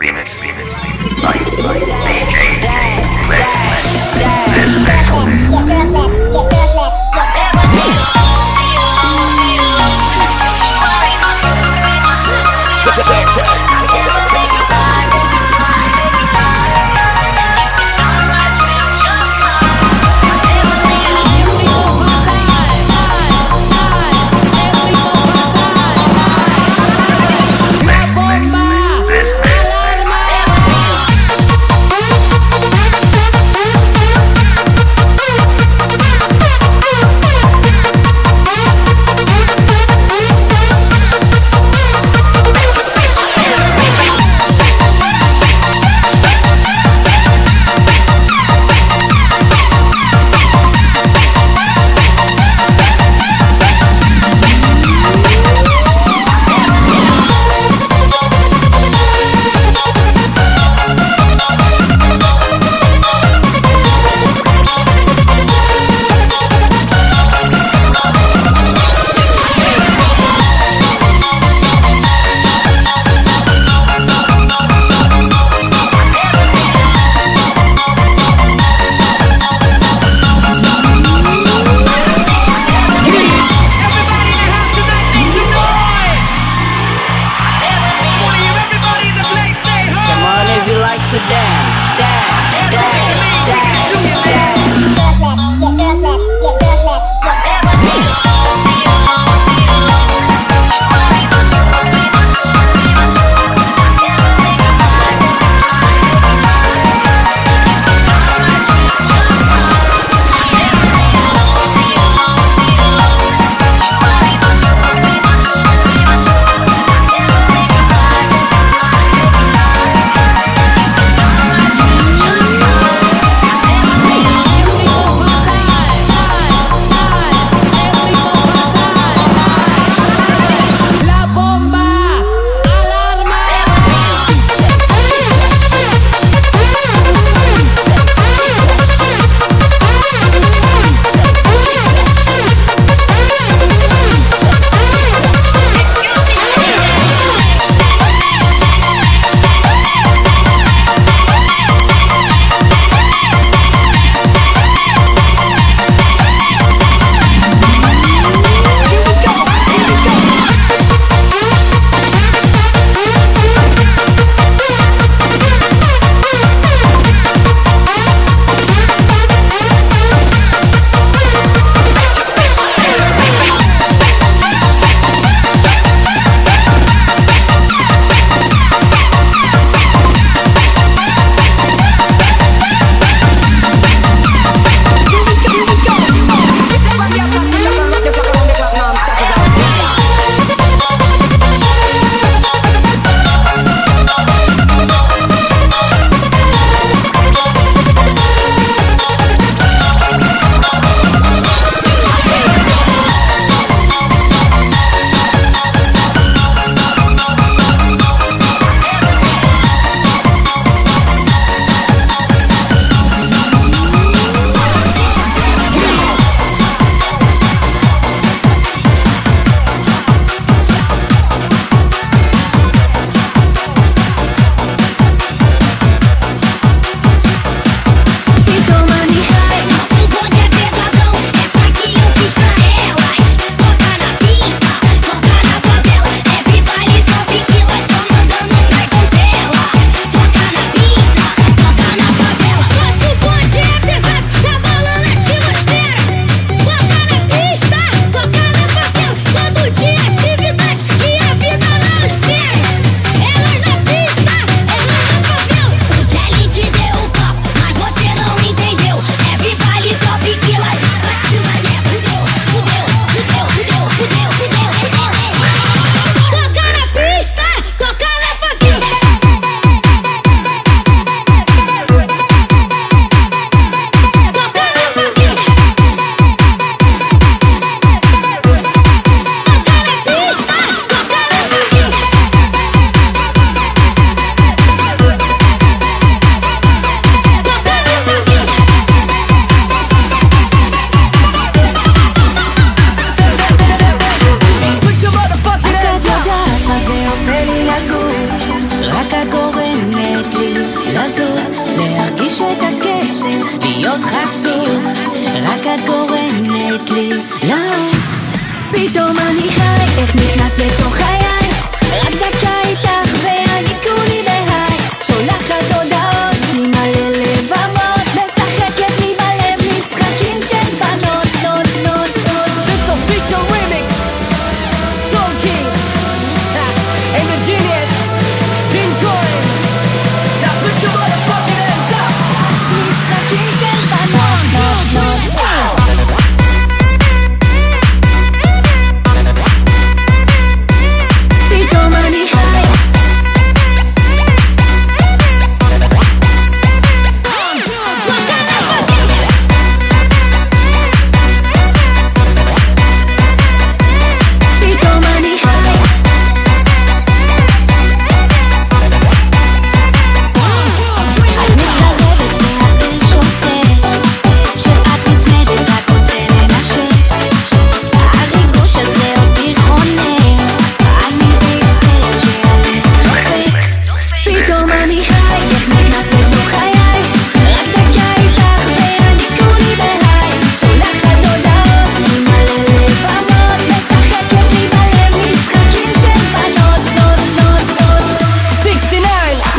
Remix, remix, remix,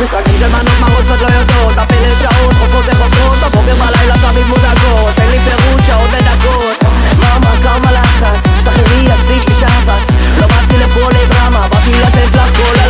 משחקים שבנות עוד לא יודעות. הפלא שעות חופות לחופות בבוקר בלילה תמיד מודאגות. אין לי פירוט שעות ודקות מאמה כמה לחץ? תחררי עשית לי שבץ לא באתי לפה לדרמה באתי לתת לך כל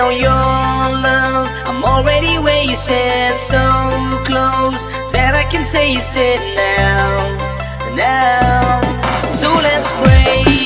on your love. I'm already where you said So close that I can taste it now. Now So let's break.